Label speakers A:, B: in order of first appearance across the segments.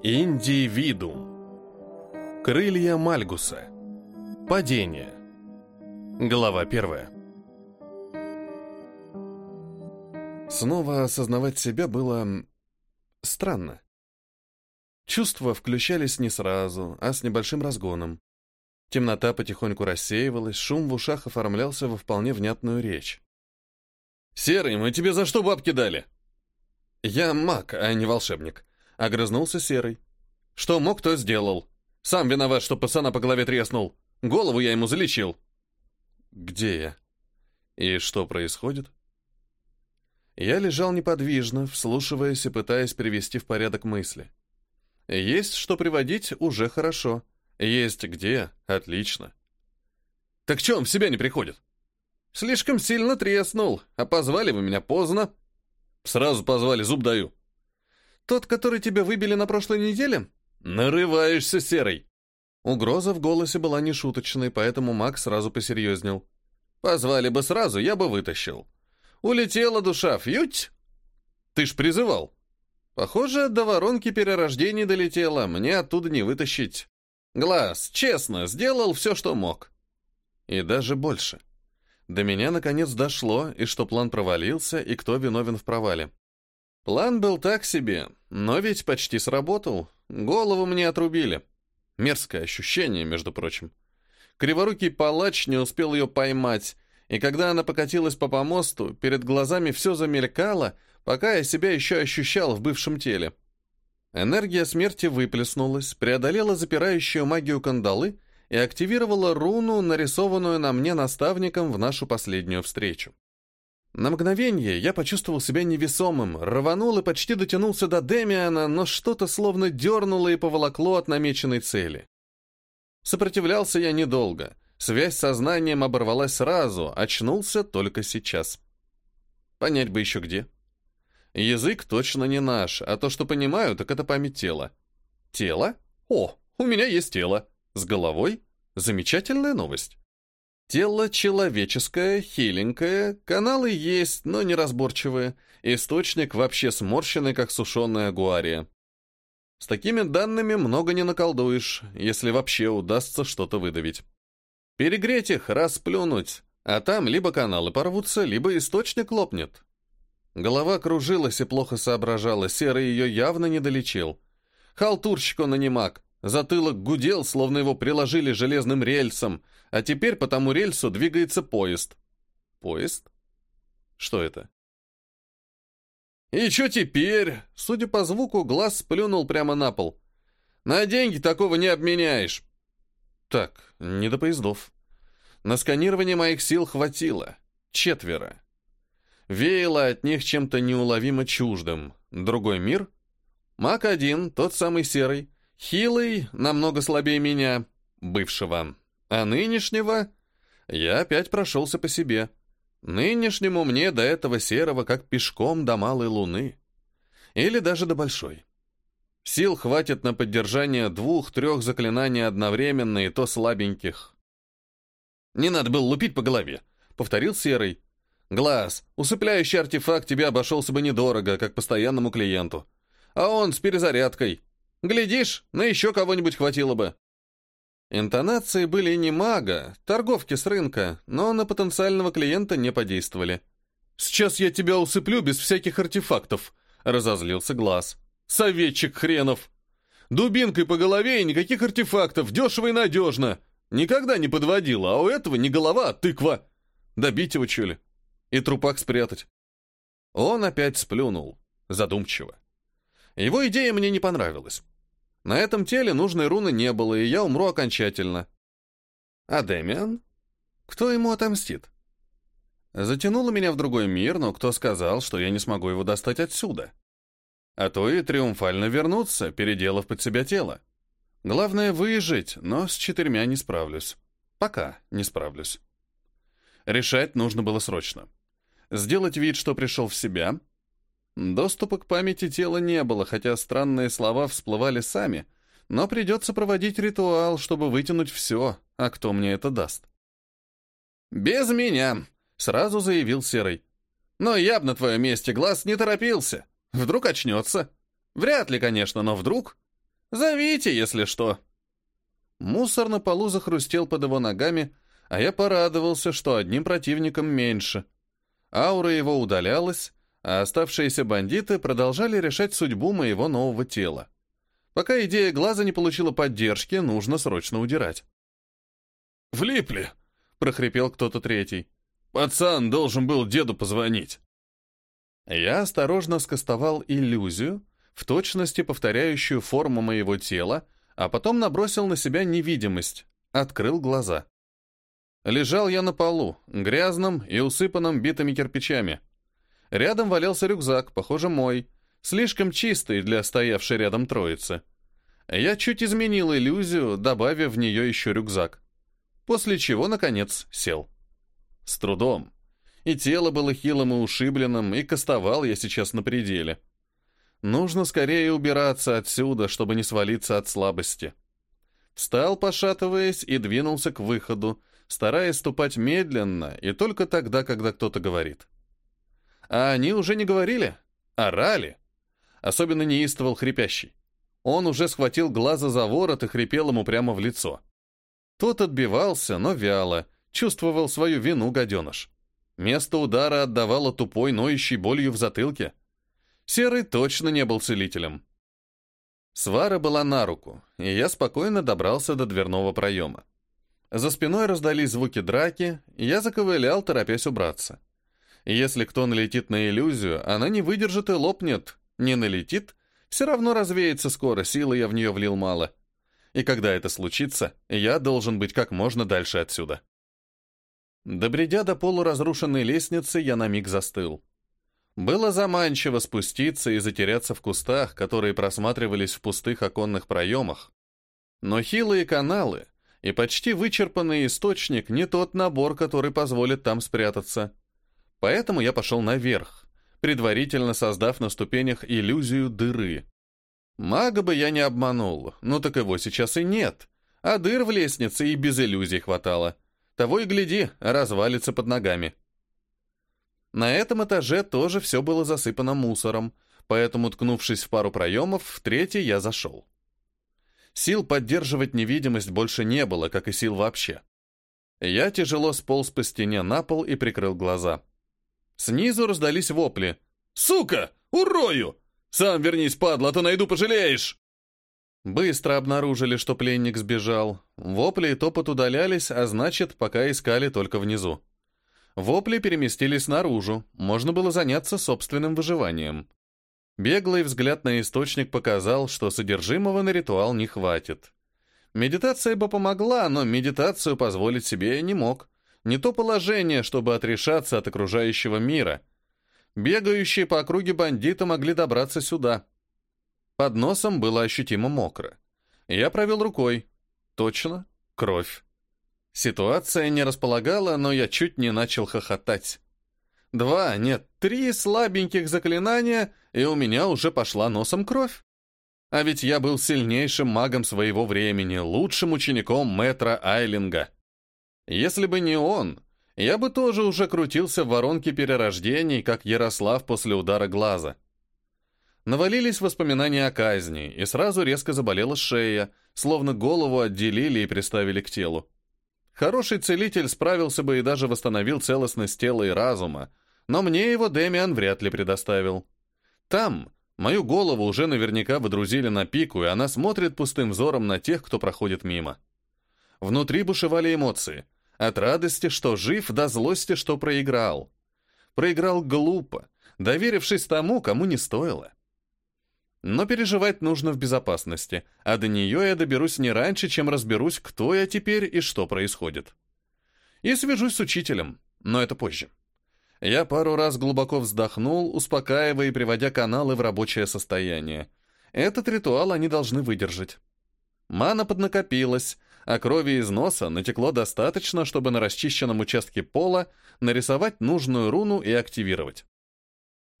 A: Индивидуум. Крылья Мальгуса. Падение. Глава первая. Снова осознавать себя было странно. Чувства включались не сразу, а с небольшим разгоном. Темнота потихоньку рассеивалась, шум в ушах оформлялся во вполне внятную речь.
B: «Серый, мы тебе за что бабки дали?»
A: «Я маг, а не волшебник», Огрызнулся Серый. Что мог, то сделал. Сам виноват, что пацана по голове треснул. Голову я ему залечил. Где я? И что происходит? Я лежал неподвижно, вслушиваясь и пытаясь привести в порядок мысли. Есть что приводить уже хорошо. Есть где отлично.
B: Так он в себя не приходит?
A: Слишком сильно треснул, а позвали вы меня поздно.
B: Сразу позвали, зуб даю.
A: Тот, который тебя выбили на прошлой неделе?
B: Нарываешься, Серый.
A: Угроза в голосе была нешуточной, поэтому Мак сразу посерьезнел. Позвали бы сразу, я бы вытащил. Улетела душа, фьють! Ты ж призывал. Похоже, до воронки перерождений долетела, мне оттуда не вытащить. Глаз, честно, сделал все, что мог. И даже больше. До меня наконец дошло, и что план провалился, и кто виновен в провале. План был так себе, но ведь почти сработал. Голову мне отрубили. Мерзкое ощущение, между прочим. Криворукий палач не успел ее поймать, и когда она покатилась по помосту, перед глазами все замелькало, пока я себя еще ощущал в бывшем теле. Энергия смерти выплеснулась, преодолела запирающую магию кандалы и активировала руну, нарисованную на мне наставником в нашу последнюю встречу. На мгновение я почувствовал себя невесомым, рванул и почти дотянулся до Демиана, но что-то словно дернуло и поволокло от намеченной цели. Сопротивлялся я недолго. Связь с сознанием оборвалась сразу, очнулся только сейчас. Понять бы еще где. Язык точно не наш, а то, что понимаю, так это память тела. Тело? О, у меня есть тело. С головой? Замечательная новость. Тело человеческое, хиленькое, каналы есть, но неразборчивые, источник вообще сморщенный, как сушеная гуария. С такими данными много не наколдуешь, если вообще удастся что-то выдавить. Перегреть их, расплюнуть, а там либо каналы порвутся, либо источник лопнет. Голова кружилась и плохо соображала, Серый ее явно не долечил. Халтурщик он, а не маг. Затылок гудел, словно его приложили железным рельсом, а теперь по тому рельсу двигается поезд. Поезд? Что это? И что теперь? Судя по звуку, глаз сплюнул прямо на пол. На деньги такого не обменяешь. Так, не до поездов. На сканирование моих сил хватило. Четверо. Веяло от них чем-то неуловимо чуждым. Другой мир? Маг один, тот самый серый. Хилый, намного слабее меня, бывшего. А нынешнего я опять прошелся по себе. Нынешнему мне до этого серого, как пешком до малой луны. Или даже до большой. Сил хватит на поддержание двух-трех заклинаний одновременно, и то слабеньких. «Не надо было лупить по голове», — повторил Серый. «Глаз, усыпляющий артефакт тебе обошелся бы недорого, как постоянному клиенту. А он с перезарядкой. Глядишь, на еще кого-нибудь хватило бы». Интонации были не мага, торговки с рынка, но на потенциального клиента не подействовали. «Сейчас я тебя усыплю без всяких артефактов», — разозлился Глаз. «Советчик хренов! Дубинкой по голове и никаких артефактов, дешево и надежно. Никогда не подводила, а у этого не голова, а тыква. Добить его, что ли? И трупак спрятать». Он опять сплюнул, задумчиво. Его идея мне не понравилась. На этом теле нужной руны не было, и я умру окончательно. А Дэмиан? Кто ему отомстит? Затянуло меня в другой мир, но кто сказал, что я не смогу его достать отсюда? А то и триумфально вернуться, переделав под себя тело. Главное выжить, но с четырьмя не справлюсь. Пока не справлюсь. Решать нужно было срочно. Сделать вид, что пришел в себя, Доступа к памяти тела не было, хотя странные слова всплывали сами, но придется проводить ритуал, чтобы вытянуть все, а кто мне это даст? «Без меня», — сразу заявил Серый. «Но я б на твоем месте глаз не торопился. Вдруг очнется. Вряд ли, конечно, но вдруг. Зовите, если что». Мусор на полу захрустел под его ногами, а я порадовался, что одним противником меньше. Аура его удалялась, а оставшиеся бандиты продолжали решать судьбу моего нового тела. Пока идея глаза не получила поддержки, нужно срочно удирать.
B: «Влипли!»
A: — прохрипел кто-то третий.
B: «Пацан должен был деду позвонить».
A: Я осторожно скостовал иллюзию, в точности повторяющую форму моего тела, а потом набросил на себя невидимость, открыл глаза. Лежал я на полу, грязном и усыпанном битыми кирпичами. Рядом валялся рюкзак, похоже, мой, слишком чистый для стоявшей рядом троицы. Я чуть изменил иллюзию, добавив в нее еще рюкзак. После чего, наконец, сел. С трудом. И тело было хилым и ушибленным, и кастовал я сейчас на пределе. Нужно скорее убираться отсюда, чтобы не свалиться от слабости. Встал, пошатываясь, и двинулся к выходу, стараясь ступать медленно и только тогда, когда кто-то говорит. А они уже не говорили, орали. Особенно неистовал хрипящий. Он уже схватил глаза за ворот и хрипел ему прямо в лицо. Тот отбивался, но вяло, чувствовал свою вину гаденыш. Место удара отдавало тупой, ноющей болью в затылке. Серый точно не был целителем. Свара была на руку, и я спокойно добрался до дверного проема. За спиной раздались звуки драки, и я заковылял, торопясь убраться. Если кто налетит на иллюзию, она не выдержит и лопнет. Не налетит, все равно развеется скоро, силы я в нее влил мало. И когда это случится, я должен быть как можно дальше отсюда. Добредя до полуразрушенной лестницы, я на миг застыл. Было заманчиво спуститься и затеряться в кустах, которые просматривались в пустых оконных проемах. Но хилые каналы и почти вычерпанный источник не тот набор, который позволит там спрятаться. Поэтому я пошел наверх, предварительно создав на ступенях иллюзию дыры. Мага бы я не обманул, но так его сейчас и нет. А дыр в лестнице и без иллюзий хватало. Того и гляди, развалится под ногами. На этом этаже тоже все было засыпано мусором, поэтому, ткнувшись в пару проемов, в третий я зашел. Сил поддерживать невидимость больше не было, как и сил вообще. Я тяжело сполз по стене на пол и прикрыл глаза. Снизу раздались вопли. «Сука! Урою! Сам вернись, падла, а то найду, пожалеешь!» Быстро обнаружили, что пленник сбежал. Вопли и топот удалялись, а значит, пока искали только внизу. Вопли переместились наружу, можно было заняться собственным выживанием. Беглый взгляд на источник показал, что содержимого на ритуал не хватит. Медитация бы помогла, но медитацию позволить себе я не мог. Не то положение, чтобы отрешаться от окружающего мира. Бегающие по округе бандиты могли добраться сюда. Под носом было ощутимо мокро. Я провел рукой. Точно, кровь. Ситуация не располагала, но я чуть не начал хохотать. Два, нет, три слабеньких заклинания, и у меня уже пошла носом кровь. А ведь я был сильнейшим магом своего времени, лучшим учеником мэтра Айлинга. Если бы не он, я бы тоже уже крутился в воронке перерождений, как Ярослав после удара глаза. Навалились воспоминания о казни, и сразу резко заболела шея, словно голову отделили и приставили к телу. Хороший целитель справился бы и даже восстановил целостность тела и разума, но мне его Демиан вряд ли предоставил. Там мою голову уже наверняка выдрузили на пику, и она смотрит пустым взором на тех, кто проходит мимо. Внутри бушевали эмоции. От радости, что жив, до злости, что проиграл. Проиграл глупо, доверившись тому, кому не стоило. Но переживать нужно в безопасности, а до нее я доберусь не раньше, чем разберусь, кто я теперь и что происходит. И свяжусь с учителем, но это позже. Я пару раз глубоко вздохнул, успокаивая и приводя каналы в рабочее состояние. Этот ритуал они должны выдержать. Мана поднакопилась, а крови из носа натекло достаточно, чтобы на расчищенном участке пола нарисовать нужную руну и активировать.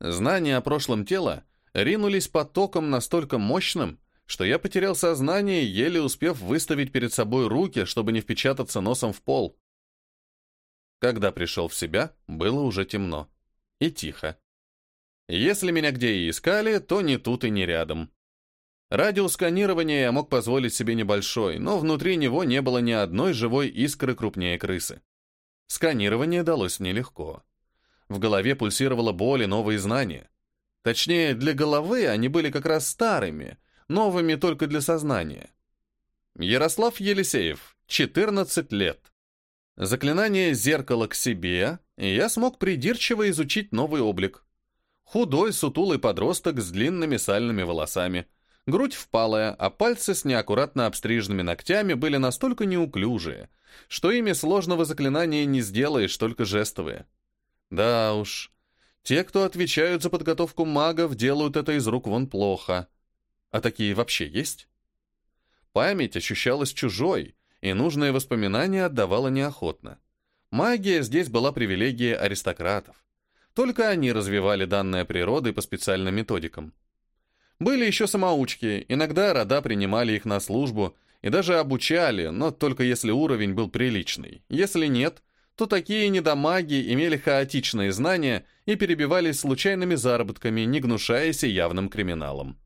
A: Знания о прошлом тела ринулись потоком настолько мощным, что я потерял сознание, еле успев выставить перед собой руки, чтобы не впечататься носом в пол. Когда пришел в себя, было уже темно. И тихо. Если меня где и искали, то не тут и не рядом. Радиус сканирования я мог позволить себе небольшой, но внутри него не было ни одной живой искры крупнее крысы. Сканирование далось нелегко. В голове пульсировала боль и новые знания. Точнее, для головы они были как раз старыми, новыми только для сознания. Ярослав Елисеев, 14 лет. Заклинание «Зеркало к себе», и я смог придирчиво изучить новый облик. Худой, сутулый подросток с длинными сальными волосами. Грудь впалая, а пальцы с неаккуратно обстриженными ногтями были настолько неуклюжие, что ими сложного заклинания не сделаешь, только жестовые. Да уж, те, кто отвечают за подготовку магов, делают это из рук вон плохо. А такие вообще есть? Память ощущалась чужой, и нужные воспоминания отдавала неохотно. Магия здесь была привилегией аристократов. Только они развивали данное природой по специальным методикам. Были еще самоучки, иногда рода принимали их на службу и даже обучали, но только если уровень был приличный. Если нет, то такие недомаги имели хаотичные знания и перебивались случайными заработками, не гнушаясь явным криминалом.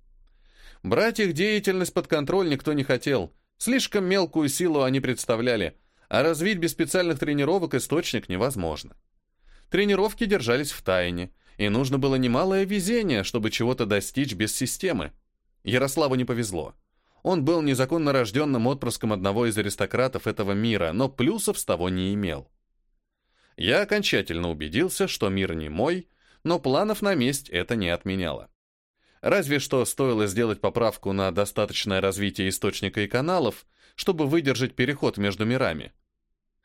A: Брать их деятельность под контроль никто не хотел, слишком мелкую силу они представляли, а развить без специальных тренировок источник невозможно. Тренировки держались в тайне, и нужно было немалое везение, чтобы чего-то достичь без системы. Ярославу не повезло. Он был незаконно рожденным отпрыском одного из аристократов этого мира, но плюсов с того не имел. Я окончательно убедился, что мир не мой, но планов на месть это не отменяло. Разве что стоило сделать поправку на достаточное развитие источника и каналов, чтобы выдержать переход между мирами.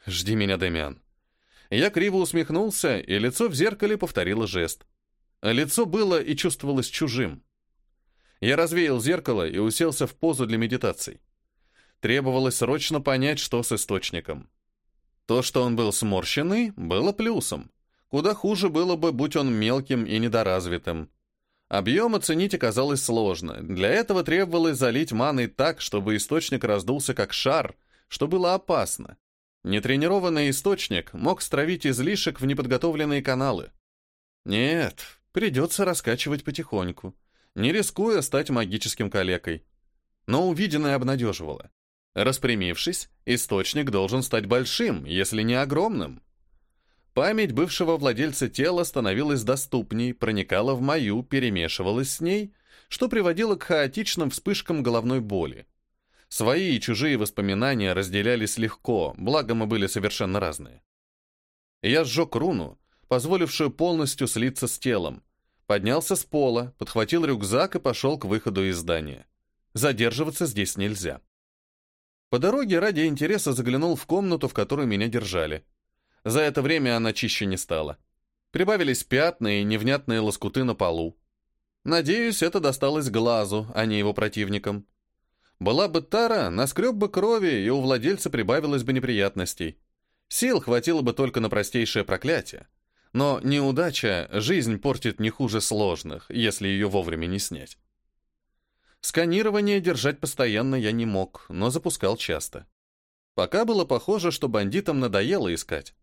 A: «Жди меня, Демиан», я криво усмехнулся, и лицо в зеркале повторило жест. Лицо было и чувствовалось чужим. Я развеял зеркало и уселся в позу для медитаций. Требовалось срочно понять, что с источником. То, что он был сморщенный, было плюсом. Куда хуже было бы, будь он мелким и недоразвитым. Объем оценить оказалось сложно. Для этого требовалось залить маной так, чтобы источник раздулся как шар, что было опасно. Нетренированный источник мог стравить излишек в неподготовленные каналы. Нет, придется раскачивать потихоньку, не рискуя стать магическим калекой. Но увиденное обнадеживало. Распрямившись, источник должен стать большим, если не огромным. Память бывшего владельца тела становилась доступней, проникала в мою, перемешивалась с ней, что приводило к хаотичным вспышкам головной боли. Свои и чужие воспоминания разделялись легко, благо мы были совершенно разные. Я сжег руну, позволившую полностью слиться с телом, поднялся с пола, подхватил рюкзак и пошел к выходу из здания. Задерживаться здесь нельзя. По дороге ради интереса заглянул в комнату, в которой меня держали. За это время она чище не стала. Прибавились пятна и невнятные лоскуты на полу. Надеюсь, это досталось глазу, а не его противникам. Была бы тара, наскреб бы крови, и у владельца прибавилось бы неприятностей. Сил хватило бы только на простейшее проклятие. Но неудача жизнь портит не хуже сложных, если ее вовремя не снять. Сканирование держать постоянно я не мог, но запускал часто. Пока было похоже, что бандитам надоело искать.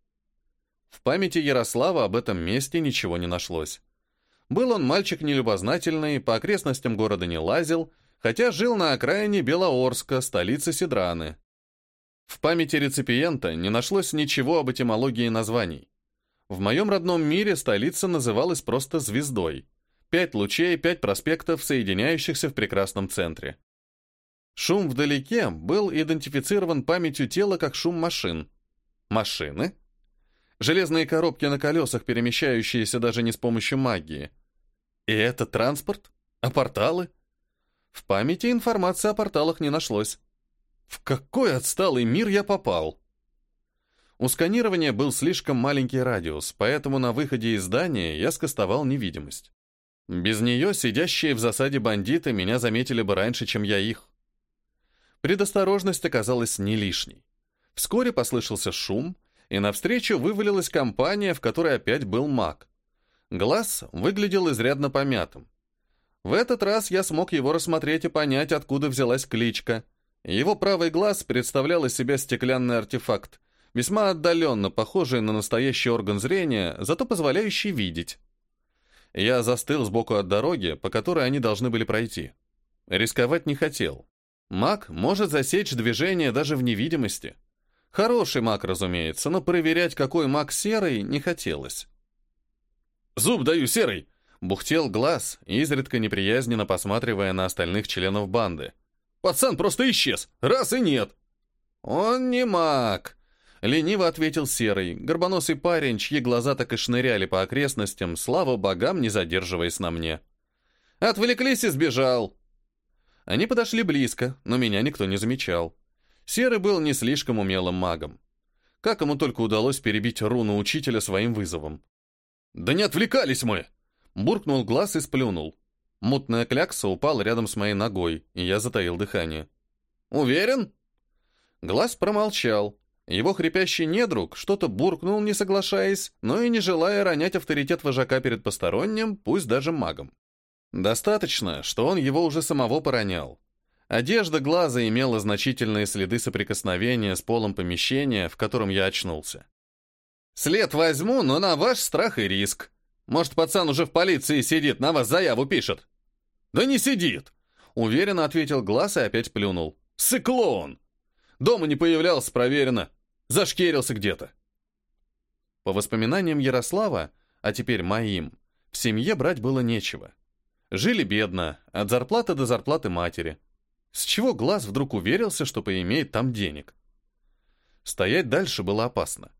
A: В памяти Ярослава об этом месте ничего не нашлось. Был он мальчик нелюбознательный, по окрестностям города не лазил, хотя жил на окраине Белоорска, столицы Сидраны. В памяти реципиента не нашлось ничего об этимологии названий. В моем родном мире столица называлась просто «Звездой». Пять лучей, пять проспектов, соединяющихся в прекрасном центре. Шум вдалеке был идентифицирован памятью тела как шум машин. Машины? Железные коробки на колесах, перемещающиеся даже не с помощью магии. И это транспорт? А порталы? В памяти информации о порталах не нашлось. В какой отсталый мир я попал? У сканирования был слишком маленький радиус, поэтому на выходе из здания я скостовал невидимость. Без нее сидящие в засаде бандиты меня заметили бы раньше, чем я их. Предосторожность оказалась не лишней. Вскоре послышался шум, и навстречу вывалилась компания, в которой опять был маг. Глаз выглядел изрядно помятым. В этот раз я смог его рассмотреть и понять, откуда взялась кличка. Его правый глаз представлял из себя стеклянный артефакт, весьма отдаленно похожий на настоящий орган зрения, зато позволяющий видеть. Я застыл сбоку от дороги, по которой они должны были пройти. Рисковать не хотел. Маг может засечь движение даже в невидимости. Хороший маг, разумеется, но проверять, какой маг серый, не хотелось.
B: «Зуб даю, серый!»
A: — бухтел глаз, изредка неприязненно посматривая на остальных членов банды.
B: «Пацан просто исчез! Раз и нет!»
A: «Он не маг!» — лениво ответил серый, горбоносый парень, чьи глаза так и шныряли по окрестностям, слава богам, не задерживаясь на мне. «Отвлеклись и сбежал!» Они подошли близко, но меня никто не замечал. Серый был не слишком умелым магом. Как ему только удалось перебить руну учителя своим вызовом.
B: «Да не отвлекались мы!»
A: Буркнул глаз и сплюнул. Мутная клякса упала рядом с моей ногой, и я затаил дыхание. «Уверен?» Глаз промолчал. Его хрипящий недруг что-то буркнул, не соглашаясь, но и не желая ронять авторитет вожака перед посторонним, пусть даже магом. Достаточно, что он его уже самого поронял. Одежда глаза имела значительные следы соприкосновения с полом помещения, в котором я очнулся. «След возьму, но на ваш страх и риск. Может, пацан уже в полиции сидит, на вас заяву пишет?»
B: «Да не сидит!»
A: — уверенно ответил глаз и опять плюнул.
B: «Циклон! Дома не появлялся, проверено. Зашкерился где-то».
A: По воспоминаниям Ярослава, а теперь моим, в семье брать было нечего. Жили бедно, от зарплаты до зарплаты матери. С чего глаз вдруг уверился, что поимеет там денег? Стоять дальше было опасно.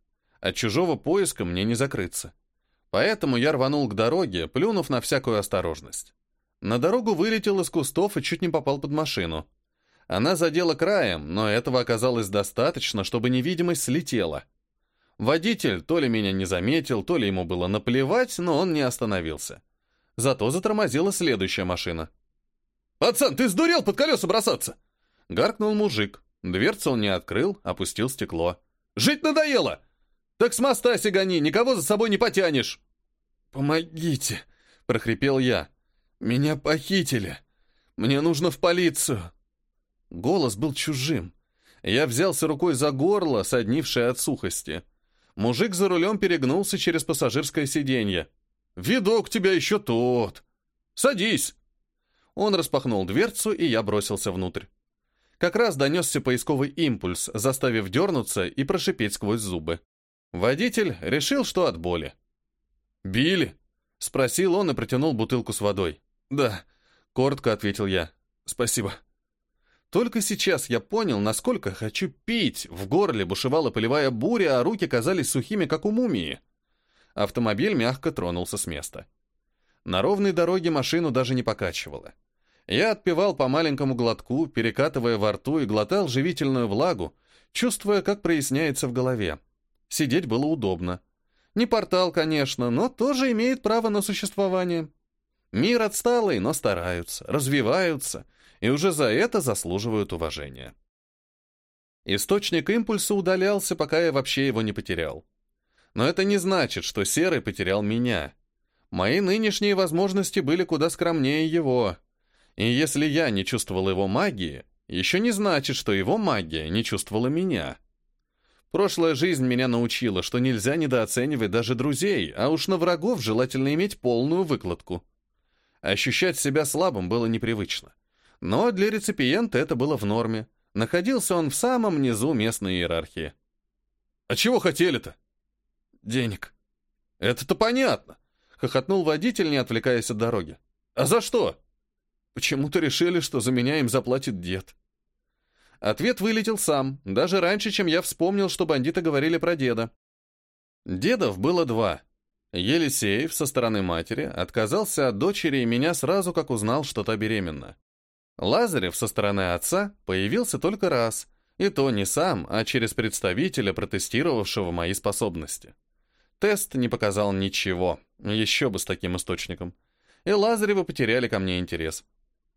A: От чужого поиска мне не закрыться. Поэтому я рванул к дороге, плюнув на всякую осторожность. На дорогу вылетел из кустов и чуть не попал под машину. Она задела краем, но этого оказалось достаточно, чтобы невидимость слетела. Водитель то ли меня не заметил, то ли ему было наплевать, но он не остановился. Зато затормозила следующая машина.
B: «Пацан, ты сдурел под колеса бросаться?»
A: Гаркнул мужик. Дверцу он не открыл, опустил стекло.
B: «Жить надоело! Так с моста сигани, никого за собой не потянешь!»
A: «Помогите!» — прохрипел я. «Меня похитили! Мне нужно в полицию!» Голос был чужим. Я взялся рукой за горло, соднившее от сухости. Мужик за рулем перегнулся через пассажирское сиденье.
B: «Видок тебя еще тот! Садись!»
A: Он распахнул дверцу, и я бросился внутрь. Как раз донесся поисковый импульс, заставив дернуться и прошипеть сквозь зубы. Водитель решил, что от боли.
B: «Били?»
A: — спросил он и протянул бутылку с водой.
B: «Да», —
A: коротко ответил я. «Спасибо». Только сейчас я понял, насколько хочу пить. В горле бушевала полевая буря, а руки казались сухими, как у мумии. Автомобиль мягко тронулся с места. На ровной дороге машину даже не покачивало. Я отпивал по маленькому глотку, перекатывая во рту и глотал живительную влагу, чувствуя, как проясняется в голове. Сидеть было удобно. Не портал, конечно, но тоже имеет право на существование. Мир отсталый, но стараются, развиваются, и уже за это заслуживают уважения. Источник импульса удалялся, пока я вообще его не потерял. Но это не значит, что Серый потерял меня. Мои нынешние возможности были куда скромнее его. И если я не чувствовал его магии, еще не значит, что его магия не чувствовала меня. Прошлая жизнь меня научила, что нельзя недооценивать даже друзей, а уж на врагов желательно иметь полную выкладку. Ощущать себя слабым было непривычно. Но для реципиента это было в норме. Находился он в самом низу местной иерархии.
B: «А чего хотели-то?»
A: «Денег». «Это-то понятно», — хохотнул водитель, не отвлекаясь от дороги. «А за что?» Почему-то решили, что за меня им заплатит дед. Ответ вылетел сам, даже раньше, чем я вспомнил, что бандиты говорили про деда. Дедов было два. Елисеев со стороны матери отказался от дочери и меня сразу, как узнал, что та беременна. Лазарев со стороны отца появился только раз, и то не сам, а через представителя, протестировавшего мои способности. Тест не показал ничего, еще бы с таким источником. И Лазаревы потеряли ко мне интерес.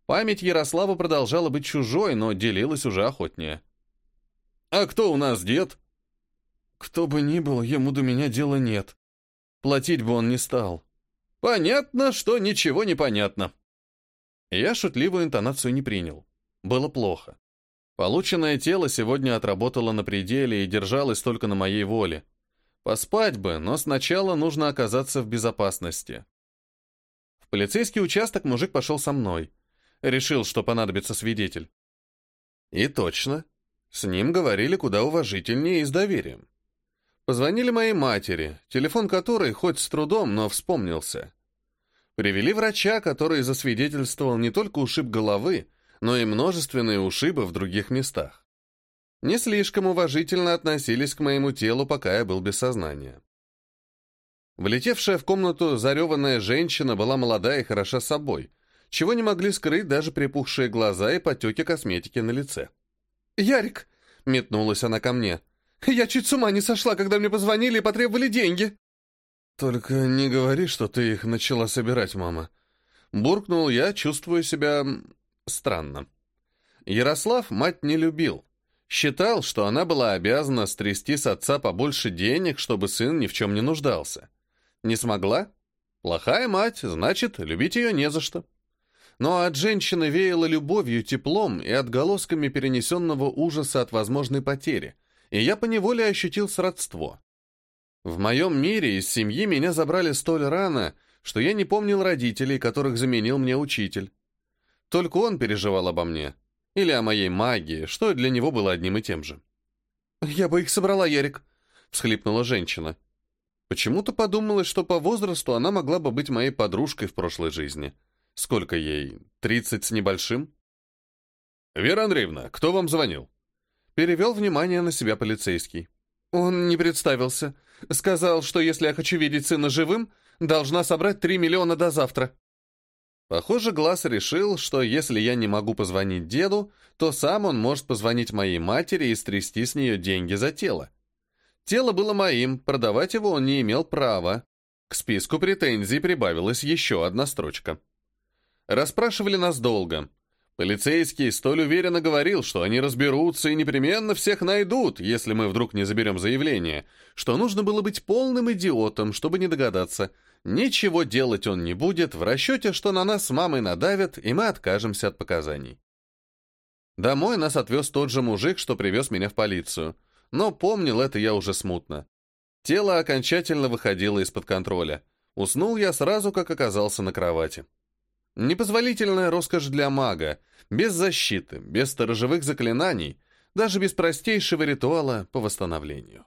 A: Память Ярослава продолжала быть чужой, но делилась уже охотнее.
B: «А кто у нас дед?»
A: «Кто бы ни был, ему до меня дела нет. Платить бы он не стал».
B: «Понятно, что ничего не понятно».
A: Я шутливую интонацию не принял. Было плохо. Полученное тело сегодня отработало на пределе и держалось только на моей воле. Поспать бы, но сначала нужно оказаться в безопасности. В полицейский участок мужик пошел со мной. Решил, что понадобится свидетель. И точно. С ним говорили куда уважительнее и с доверием. Позвонили моей матери, телефон которой хоть с трудом, но вспомнился. Привели врача, который засвидетельствовал не только ушиб головы, но и множественные ушибы в других местах. Не слишком уважительно относились к моему телу, пока я был без сознания. Влетевшая в комнату зареванная женщина была молода и хороша собой, чего не могли скрыть даже припухшие глаза и потеки косметики на лице.
B: «Ярик!» — метнулась она ко мне. «Я чуть с ума не сошла, когда мне позвонили и потребовали деньги!»
A: «Только не говори, что ты их начала собирать, мама». Буркнул я, чувствуя себя странно. Ярослав мать не любил. Считал, что она была обязана стрясти с отца побольше денег, чтобы сын ни в чем не нуждался. Не смогла? Плохая мать, значит, любить ее не за что. Но от женщины веяло любовью, теплом и отголосками перенесенного ужаса от возможной потери, и я поневоле ощутил сродство. В моем мире из семьи меня забрали столь рано, что я не помнил родителей, которых заменил мне учитель. Только он переживал обо мне. Или о моей магии, что для него было одним и тем же.
B: «Я бы их собрала, Ярик», — всхлипнула женщина.
A: Почему-то подумалось, что по возрасту она могла бы быть моей подружкой в прошлой жизни. Сколько ей? Тридцать с небольшим? «Вера Андреевна, кто вам звонил?» Перевел внимание на себя полицейский.
B: Он не представился. Сказал, что если я хочу видеть сына живым, должна собрать три миллиона до завтра.
A: Похоже, Глаз решил, что если я не могу позвонить деду, то сам он может позвонить моей матери и стрясти с нее деньги за тело. Тело было моим, продавать его он не имел права. К списку претензий прибавилась еще одна строчка. Расспрашивали нас долго. Полицейский столь уверенно говорил, что они разберутся и непременно всех найдут, если мы вдруг не заберем заявление, что нужно было быть полным идиотом, чтобы не догадаться. Ничего делать он не будет, в расчете, что на нас с мамой надавят, и мы откажемся от показаний. Домой нас отвез тот же мужик, что привез меня в полицию — но помнил это я уже смутно. Тело окончательно выходило из-под контроля. Уснул я сразу, как оказался на кровати. Непозволительная роскошь для мага, без защиты, без сторожевых заклинаний, даже без простейшего ритуала по восстановлению.